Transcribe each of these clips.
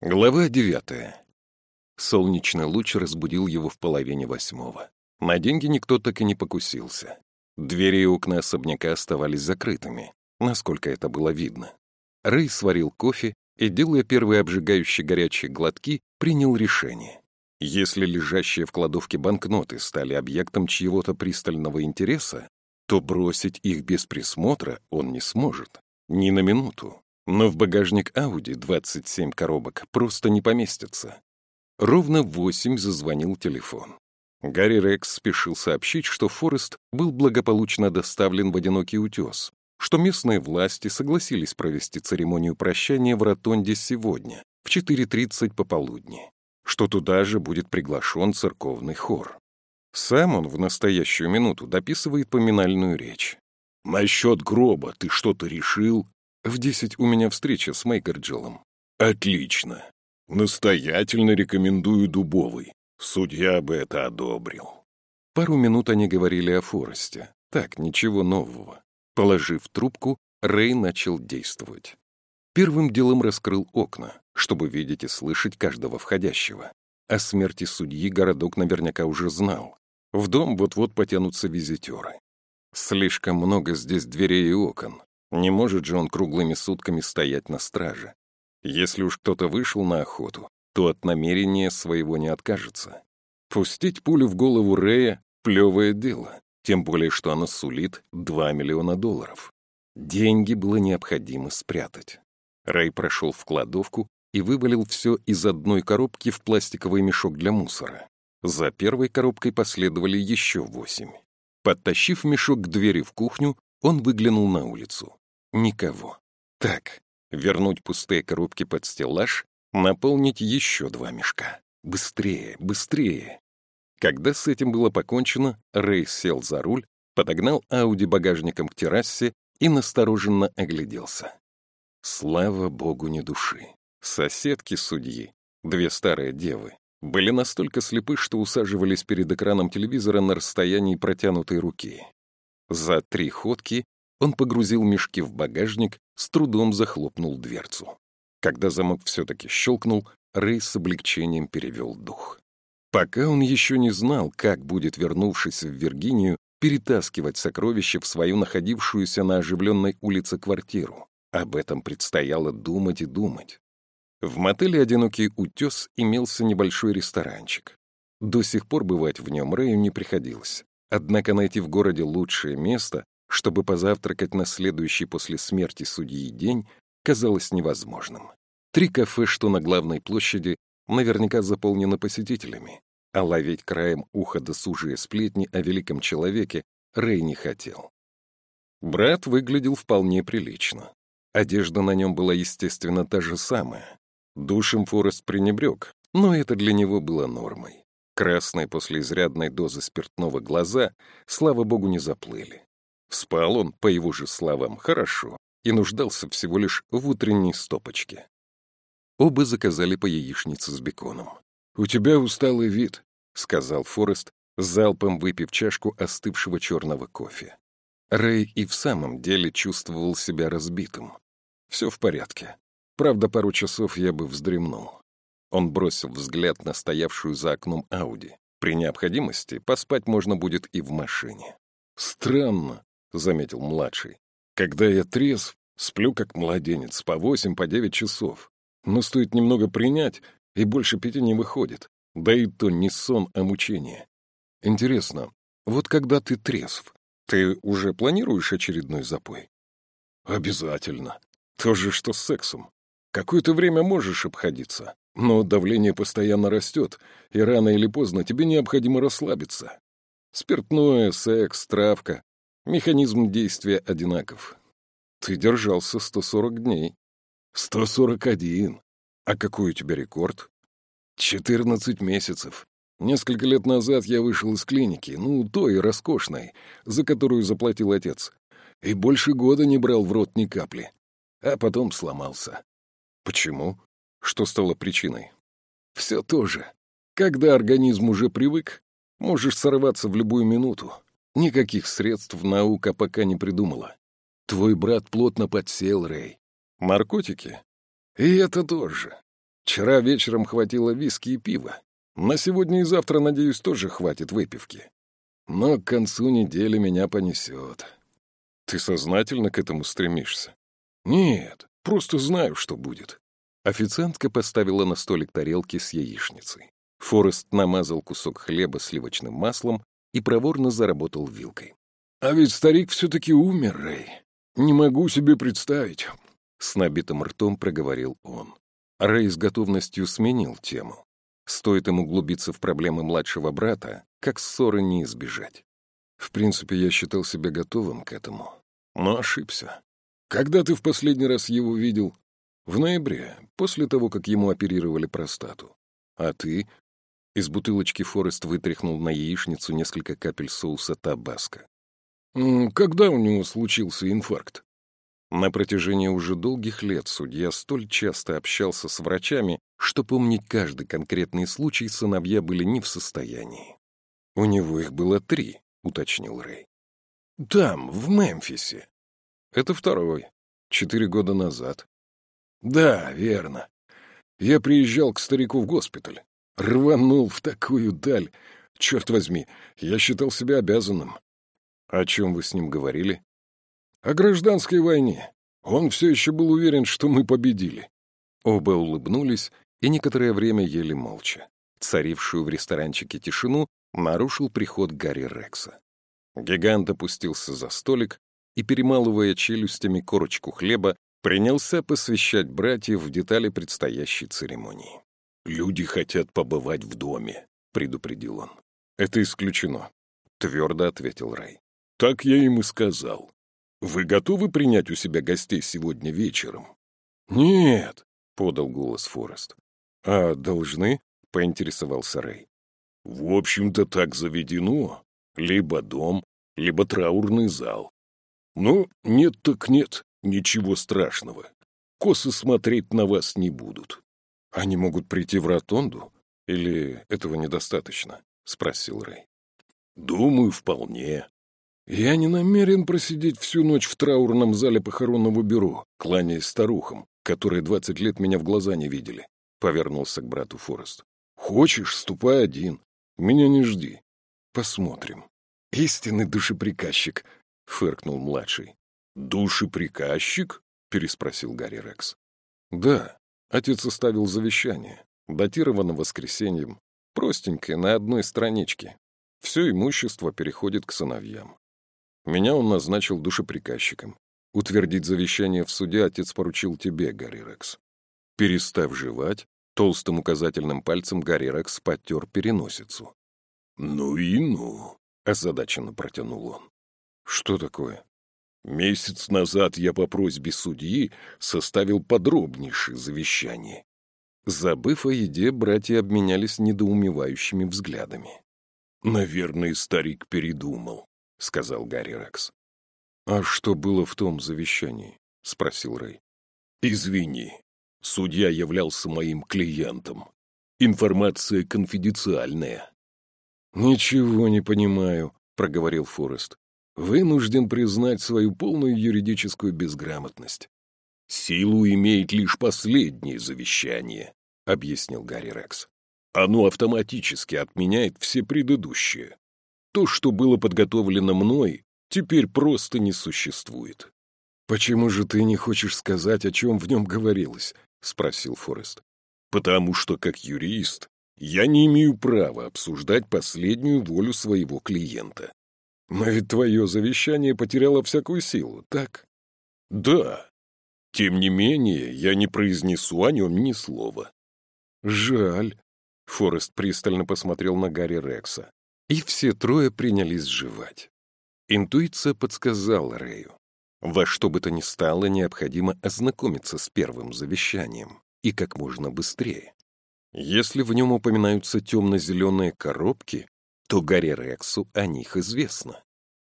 Глава девятая. Солнечный луч разбудил его в половине восьмого. На деньги никто так и не покусился. Двери и окна особняка оставались закрытыми, насколько это было видно. Рэй сварил кофе и, делая первые обжигающие горячие глотки, принял решение. Если лежащие в кладовке банкноты стали объектом чьего-то пристального интереса, то бросить их без присмотра он не сможет. Ни на минуту. Но в багажник Ауди 27 коробок просто не поместится. Ровно в восемь зазвонил телефон. Гарри Рекс спешил сообщить, что Форест был благополучно доставлен в одинокий утес, что местные власти согласились провести церемонию прощания в Ротонде сегодня, в 4.30 пополудни, что туда же будет приглашен церковный хор. Сам он в настоящую минуту дописывает поминальную речь. «Насчет гроба ты что-то решил?» В десять у меня встреча с Мейкерджилом. Отлично. Настоятельно рекомендую Дубовый. Судья бы это одобрил. Пару минут они говорили о Форесте. Так, ничего нового. Положив трубку, Рэй начал действовать. Первым делом раскрыл окна, чтобы видеть и слышать каждого входящего. О смерти судьи городок наверняка уже знал. В дом вот-вот потянутся визитеры. Слишком много здесь дверей и окон. Не может же он круглыми сутками стоять на страже. Если уж кто-то вышел на охоту, то от намерения своего не откажется. Пустить пулю в голову Рэя — плевое дело, тем более что оно сулит 2 миллиона долларов. Деньги было необходимо спрятать. Рэй прошел в кладовку и вывалил все из одной коробки в пластиковый мешок для мусора. За первой коробкой последовали еще восемь. Подтащив мешок к двери в кухню, он выглянул на улицу. Никого. Так, вернуть пустые коробки под стеллаж, наполнить еще два мешка. Быстрее, быстрее. Когда с этим было покончено, Рэй сел за руль, подогнал Ауди багажником к террасе и настороженно огляделся. Слава богу, не души. Соседки судьи, две старые девы, были настолько слепы, что усаживались перед экраном телевизора на расстоянии протянутой руки. За три ходки он погрузил мешки в багажник, с трудом захлопнул дверцу. Когда замок все-таки щелкнул, Рэй с облегчением перевел дух. Пока он еще не знал, как будет, вернувшись в Виргинию, перетаскивать сокровища в свою находившуюся на оживленной улице квартиру. Об этом предстояло думать и думать. В мотеле «Одинокий утес» имелся небольшой ресторанчик. До сих пор бывать в нем Рэю не приходилось. Однако найти в городе лучшее место чтобы позавтракать на следующий после смерти судьи день, казалось невозможным. Три кафе, что на главной площади, наверняка заполнены посетителями, а ловить краем уха досужие сплетни о великом человеке Рэй не хотел. Брат выглядел вполне прилично. Одежда на нем была, естественно, та же самая. Душем Форест пренебрег, но это для него было нормой. Красные после изрядной дозы спиртного глаза, слава богу, не заплыли. Спал он, по его же словам, хорошо и нуждался всего лишь в утренней стопочке. Оба заказали по яичнице с беконом. «У тебя усталый вид», — сказал Форест, залпом выпив чашку остывшего черного кофе. Рэй и в самом деле чувствовал себя разбитым. Все в порядке. Правда, пару часов я бы вздремнул. Он бросил взгляд на стоявшую за окном Ауди. При необходимости поспать можно будет и в машине. Странно, — заметил младший. «Когда я трезв, сплю как младенец, по восемь, по девять часов. Но стоит немного принять, и больше пяти не выходит. Да и то не сон, а мучение. Интересно, вот когда ты трезв, ты уже планируешь очередной запой?» «Обязательно. То же, что с сексом. Какое-то время можешь обходиться, но давление постоянно растет, и рано или поздно тебе необходимо расслабиться. Спиртное, секс, травка Механизм действия одинаков. Ты держался 140 дней. 141. А какой у тебя рекорд? 14 месяцев. Несколько лет назад я вышел из клиники, ну, той роскошной, за которую заплатил отец, и больше года не брал в рот ни капли. А потом сломался. Почему? Что стало причиной? Все то же. Когда организм уже привык, можешь сорваться в любую минуту. Никаких средств наука пока не придумала. Твой брат плотно подсел, Рэй. Наркотики? И это тоже. Вчера вечером хватило виски и пива. На сегодня и завтра, надеюсь, тоже хватит выпивки. Но к концу недели меня понесет. Ты сознательно к этому стремишься? Нет, просто знаю, что будет. Официантка поставила на столик тарелки с яичницей. Форест намазал кусок хлеба сливочным маслом и проворно заработал вилкой. «А ведь старик все-таки умер, Рэй. Не могу себе представить», — с набитым ртом проговорил он. Рэй с готовностью сменил тему. Стоит ему углубиться в проблемы младшего брата, как ссоры не избежать. В принципе, я считал себя готовым к этому, но ошибся. Когда ты в последний раз его видел? В ноябре, после того, как ему оперировали простату. А ты? Из бутылочки Форест вытряхнул на яичницу несколько капель соуса табаско. Когда у него случился инфаркт? На протяжении уже долгих лет судья столь часто общался с врачами, что помнить каждый конкретный случай сыновья были не в состоянии. «У него их было три», — уточнил Рэй. «Там, в Мемфисе». «Это второй. Четыре года назад. Да, верно. Я приезжал к старику в госпиталь. Рванул в такую даль. Черт возьми, я считал себя обязанным. О чем вы с ним говорили? О гражданской войне. Он все еще был уверен, что мы победили. Оба улыбнулись и некоторое время ели молча. Царившую в ресторанчике тишину нарушил приход Гарри Рекса. Гигант опустился за столик и, перемалывая челюстями корочку хлеба, принялся посвящать братьев в детали предстоящей церемонии. «Люди хотят побывать в доме», — предупредил он. «Это исключено», — твердо ответил Рэй. «Так я им и сказал. Вы готовы принять у себя гостей сегодня вечером?» «Нет», — подал голос Форест. «А должны?» — поинтересовался Рэй. «В общем-то, так заведено. Либо дом, либо траурный зал. Ну, нет так нет. Ничего страшного. Косы смотреть на вас не будут. Они могут прийти в ротонду? Или этого недостаточно? Спросил Рэй. Думаю, вполне. Я не намерен просидеть всю ночь в траурном зале похоронного бюро, кланяясь старухам, которые двадцать лет меня в глаза не видели. Повернулся к брату Форест. Хочешь, ступай один. Меня не жди. Посмотрим. Истинный душеприказчик, фыркнул младший. «Душеприказчик?» — переспросил Гарри Рекс. «Да, отец оставил завещание, датировано воскресеньем, простенькое, на одной страничке. Все имущество переходит к сыновьям. Меня он назначил душеприказчиком. Утвердить завещание в суде отец поручил тебе, Гарри Рекс. Перестав жевать, толстым указательным пальцем Гарри Рекс потер переносицу. «Ну и ну!» — озадаченно протянул он. «Что такое?» Месяц назад я по просьбе судьи составил подробнейшее завещание. Забыв о еде, братья обменялись недоумевающими взглядами. «Наверное, старик передумал», — сказал Гарри Рекс. «А что было в том завещании?» — спросил Рэй. «Извини, судья являлся моим клиентом. Информация конфиденциальная». «Ничего не понимаю», — проговорил Форест вынужден признать свою полную юридическую безграмотность. «Силу имеет лишь последнее завещание», — объяснил Гарри Рекс. «Оно автоматически отменяет все предыдущие. То, что было подготовлено мной, теперь просто не существует». «Почему же ты не хочешь сказать, о чем в нем говорилось?» — спросил Форест. «Потому что, как юрист, я не имею права обсуждать последнюю волю своего клиента. Но ведь твое завещание потеряло всякую силу, так? Да. Тем не менее, я не произнесу о нем ни слова. Жаль. Форест пристально посмотрел на Гарри Рекса. И все трое принялись жевать. Интуиция подсказала Рэю. Во что бы то ни стало, необходимо ознакомиться с первым завещанием. И как можно быстрее. Если в нем упоминаются темно-зеленые коробки, то Гарри Рексу о них известно.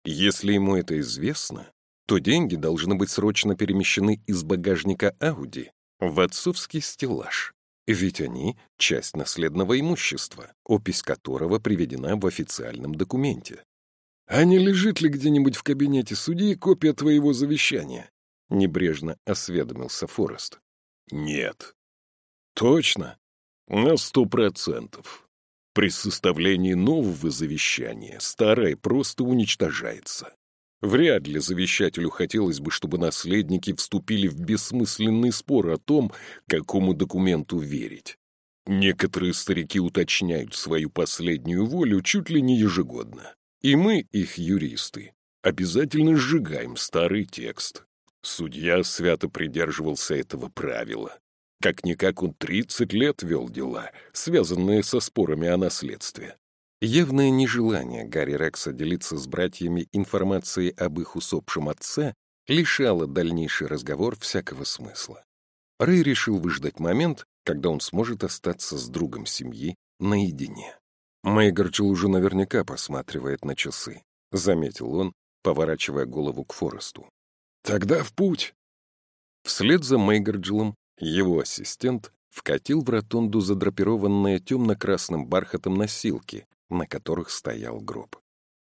Если ему это известно, то деньги должны быть срочно перемещены из багажника Ауди в отцовский стеллаж, ведь они — часть наследного имущества, опись которого приведена в официальном документе. «А не лежит ли где-нибудь в кабинете судьи копия твоего завещания?» — небрежно осведомился Форест. «Нет». Точно. На сто процентов. При составлении нового завещания старое просто уничтожается. Вряд ли завещателю хотелось бы, чтобы наследники вступили в бессмысленный спор о том, какому документу верить. Некоторые старики уточняют свою последнюю волю чуть ли не ежегодно. И мы, их юристы, обязательно сжигаем старый текст. Судья свято придерживался этого правила. Как-никак он 30 лет вел дела, связанные со спорами о наследстве. Явное нежелание Гарри Рекса делиться с братьями информацией об их усопшем отце лишало дальнейший разговор всякого смысла. Рэй решил выждать момент, когда он сможет остаться с другом семьи наедине. Мейгарджил уже наверняка посматривает на часы, — заметил он, поворачивая голову к Форесту. «Тогда в путь!» Вслед за Мейгарджилом его ассистент вкатил в ротонду задрапированные темно-красным бархатом носилки, на которых стоял гроб.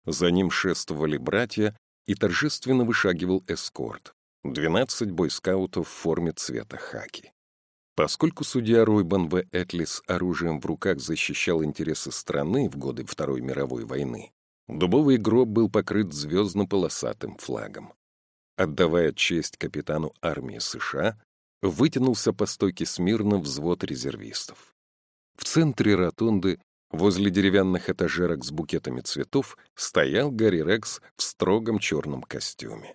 За ним шествовали братья, и торжественно вышагивал эскорт — двенадцать бойскаутов в форме цвета хаки. Поскольку судья Ройбан В. Этлис оружием в руках защищал интересы страны в годы Второй мировой войны, дубовый гроб был покрыт звездно-полосатым флагом. Отдавая честь капитану армии США, вытянулся по стойке смирно взвод резервистов. В центре ротонды Возле деревянных этажерок с букетами цветов стоял Гарри Рекс в строгом черном костюме.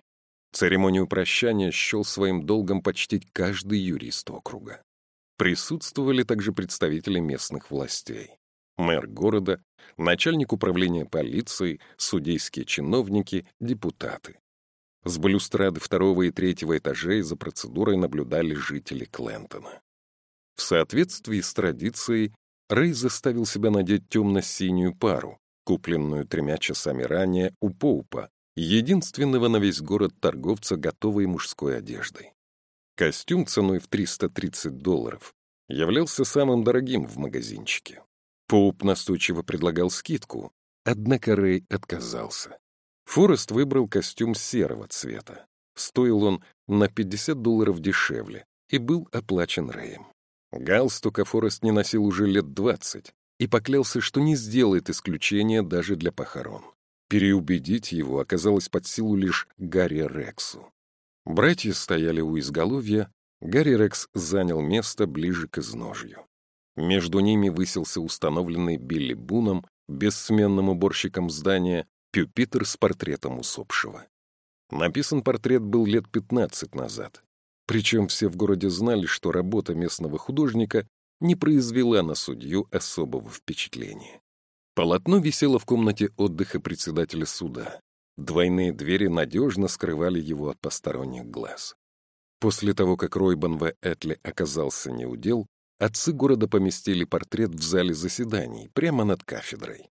Церемонию прощания счел своим долгом почтить каждый юрист округа. Присутствовали также представители местных властей. Мэр города, начальник управления полиции, судейские чиновники, депутаты. С балюстрады второго и третьего этажей за процедурой наблюдали жители Клентона. В соответствии с традицией Рэй заставил себя надеть темно-синюю пару, купленную тремя часами ранее у Поупа, единственного на весь город торговца готовой мужской одеждой. Костюм ценой в 330 долларов являлся самым дорогим в магазинчике. Поуп настойчиво предлагал скидку, однако Рэй отказался. Форест выбрал костюм серого цвета. Стоил он на 50 долларов дешевле и был оплачен Рэем. Галстука Форест не носил уже лет двадцать и поклялся, что не сделает исключения даже для похорон. Переубедить его оказалось под силу лишь Гарри Рексу. Братья стояли у изголовья, Гарри Рекс занял место ближе к изножью. Между ними высился установленный Билли Буном, бессменным уборщиком здания, пюпитер с портретом усопшего. Написан портрет был лет пятнадцать назад, причем все в городе знали, что работа местного художника не произвела на судью особого впечатления. Полотно висело в комнате отдыха председателя суда. Двойные двери надежно скрывали его от посторонних глаз. После того, как Ройбан В. Этли оказался неудел, отцы города поместили портрет в зале заседаний, прямо над кафедрой.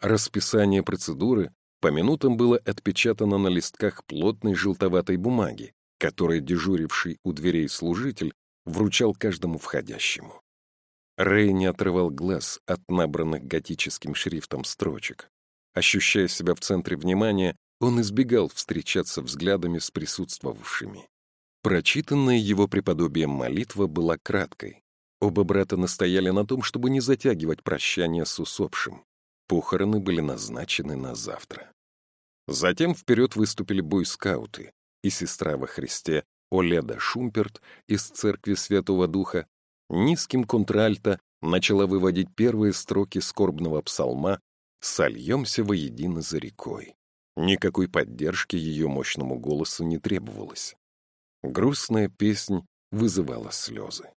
Расписание процедуры по минутам было отпечатано на листках плотной желтоватой бумаги, который дежуривший у дверей служитель вручал каждому входящему. Рэй не отрывал глаз от набранных готическим шрифтом строчек. Ощущая себя в центре внимания, он избегал встречаться взглядами с присутствовавшими. Прочитанная его преподобием молитва была краткой. Оба брата настояли на том, чтобы не затягивать прощание с усопшим. Похороны были назначены на завтра. Затем вперед выступили бойскауты, и сестра во Христе Оледа Шумперт из Церкви Святого Духа, низким контральто начала выводить первые строки скорбного псалма «Сольемся воедино за рекой». Никакой поддержки ее мощному голосу не требовалось. Грустная песнь вызывала слезы.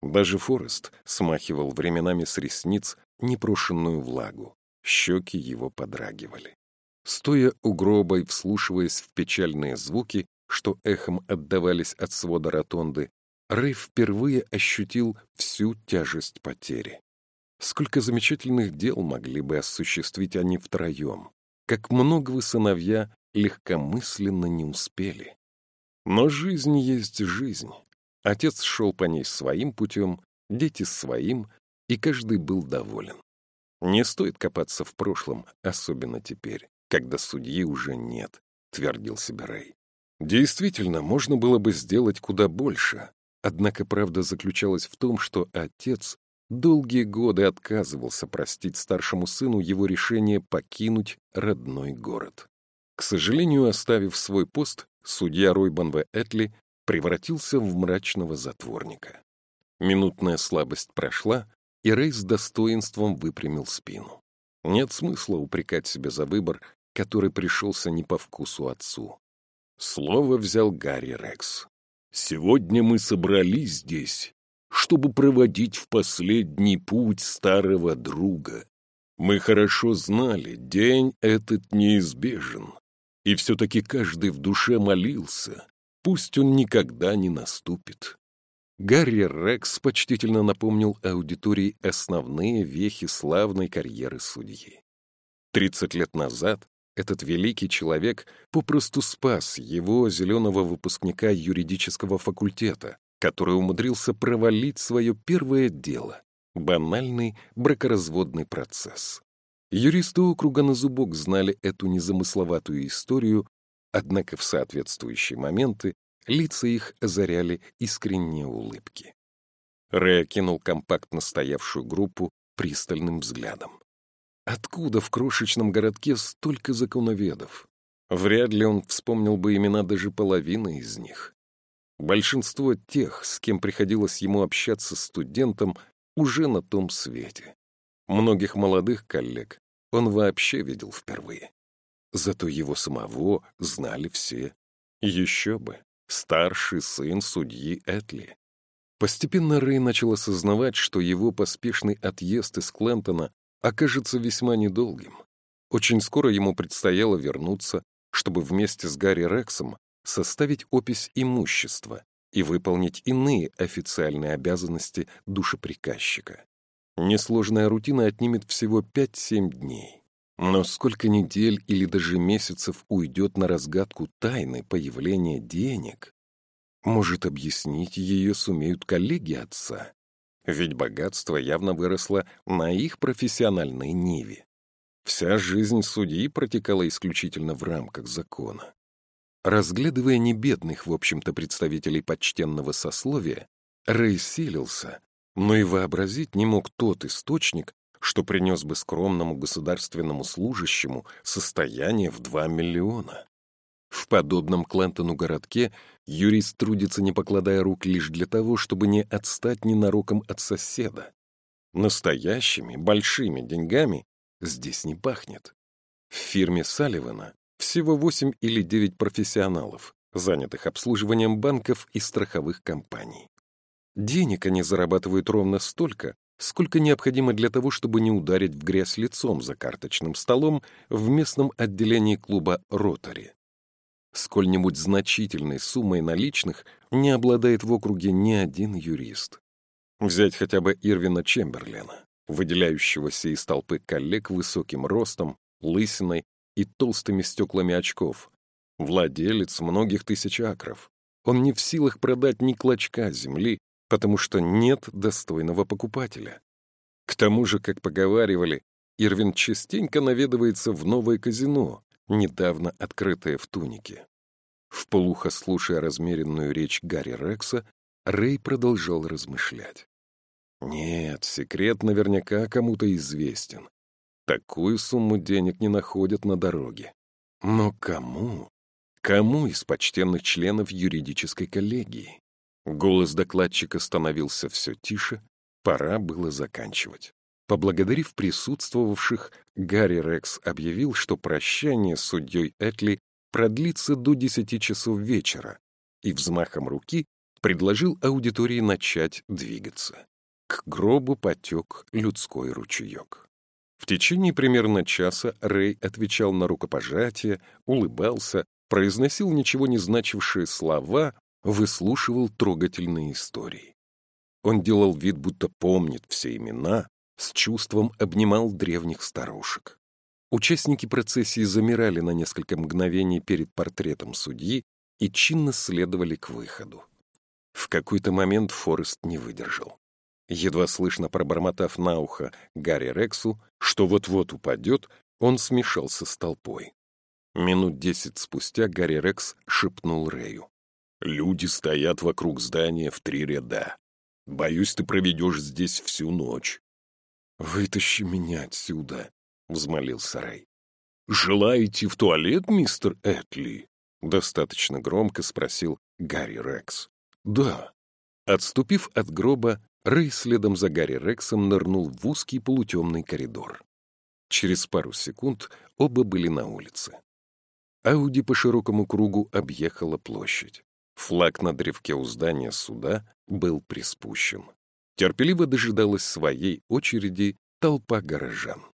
Даже Форест смахивал временами с ресниц непрошенную влагу. Щеки его подрагивали. Стоя у гроба и вслушиваясь в печальные звуки, что эхом отдавались от свода ротонды, Рэй впервые ощутил всю тяжесть потери. Сколько замечательных дел могли бы осуществить они втроем, как много вы, сыновья, легкомысленно не успели. Но жизнь есть жизнь. Отец шел по ней своим путем, дети своим, и каждый был доволен. Не стоит копаться в прошлом, особенно теперь когда судьи уже нет, — твердил себе Рэй. Действительно, можно было бы сделать куда больше, Однако правда заключалась в том, что отец долгие годы отказывался простить старшему сыну его решение покинуть родной город. К сожалению, оставив свой пост, судья Ройбан В. Этли превратился в мрачного затворника. Минутная слабость прошла, и Рэй с достоинством выпрямил спину. Нет смысла упрекать себя за выбор, который пришелся не по вкусу отцу. Слово взял Гарри Рекс. «Сегодня мы собрались здесь, чтобы проводить в последний путь старого друга. Мы хорошо знали, день этот неизбежен, и все-таки каждый в душе молился, пусть он никогда не наступит. Гарри Рекс почтительно напомнил аудитории основные вехи славной карьеры судьи. Тридцать лет назад этот великий человек попросту спас его, зеленого выпускника юридического факультета, который умудрился провалить свое первое дело — банальный бракоразводный процесс. Юристы округа на зубок знали эту незамысловатую историю, однако в соответствующие моменты Лица их озаряли искренние улыбки. Рэй окинул компактно стоявшую группу пристальным взглядом. Откуда в крошечном городке столько законоведов? Вряд ли он вспомнил бы имена даже половины из них. Большинство тех, с кем приходилось ему общаться студентом, уже на том свете. Многих молодых коллег он вообще видел впервые. Зато его самого знали все. Еще бы старший сын судьи Этли. Постепенно Рэй начал осознавать, что его поспешный отъезд из Клентона окажется весьма недолгим. Очень скоро ему предстояло вернуться, чтобы вместе с Гарри Рексом составить опись имущества и выполнить иные официальные обязанности душеприказчика. Несложная рутина отнимет всего 5-7 дней. Но сколько недель или даже месяцев уйдет на разгадку тайны появления денег? Может, объяснить ее сумеют коллеги отца? Ведь богатство явно выросло на их профессиональной ниве. Вся жизнь судьи протекала исключительно в рамках закона. Разглядывая небедных, в общем-то, представителей почтенного сословия, Рэй силился, но и вообразить не мог тот источник, что принес бы скромному государственному служащему состояние в 2 миллиона. В подобном Клентону городке юрист трудится, не покладая рук, лишь для того, чтобы не отстать ненароком от соседа. Настоящими, большими деньгами здесь не пахнет. В фирме Салливана всего 8 или 9 профессионалов, занятых обслуживанием банков и страховых компаний. Денег они зарабатывают ровно столько, сколько необходимо для того, чтобы не ударить в грязь лицом за карточным столом в местном отделении клуба «Ротари». Сколь-нибудь значительной суммой наличных не обладает в округе ни один юрист. Взять хотя бы Ирвина Чемберлена, выделяющегося из толпы коллег высоким ростом, лысиной и толстыми стеклами очков, владелец многих тысяч акров. Он не в силах продать ни клочка земли, потому что нет достойного покупателя. К тому же, как поговаривали, Ирвин частенько наведывается в новое казино, недавно открытое в Тунике. Вполуха слушая размеренную речь Гарри Рекса, Рэй продолжал размышлять. Нет, секрет наверняка кому-то известен. Такую сумму денег не находят на дороге. Но кому? Кому из почтенных членов юридической коллегии? Голос докладчика становился все тише, пора было заканчивать. Поблагодарив присутствовавших, Гарри Рекс объявил, что прощание с судьей Этли продлится до десяти часов вечера, и взмахом руки предложил аудитории начать двигаться. К гробу потек людской ручеек. В течение примерно часа Рэй отвечал на рукопожатие, улыбался, произносил ничего не значившие слова, выслушивал трогательные истории. Он делал вид, будто помнит все имена, с чувством обнимал древних старушек. Участники процессии замирали на несколько мгновений перед портретом судьи и чинно следовали к выходу. В какой-то момент Форест не выдержал. Едва слышно пробормотав на ухо Гарри Рексу, что вот-вот упадет, он смешался с толпой. Минут десять спустя Гарри Рекс шепнул Рэю. Люди стоят вокруг здания в три ряда. Боюсь, ты проведешь здесь всю ночь». «Вытащи меня отсюда», — взмолился Рэй. «Желаете в туалет, мистер Этли?» — достаточно громко спросил Гарри Рекс. «Да». Отступив от гроба, Рэй следом за Гарри Рексом нырнул в узкий полутемный коридор. Через пару секунд оба были на улице. Ауди по широкому кругу объехала площадь. Флаг на древке у здания суда был приспущен. Терпеливо дожидалась своей очереди толпа горожан.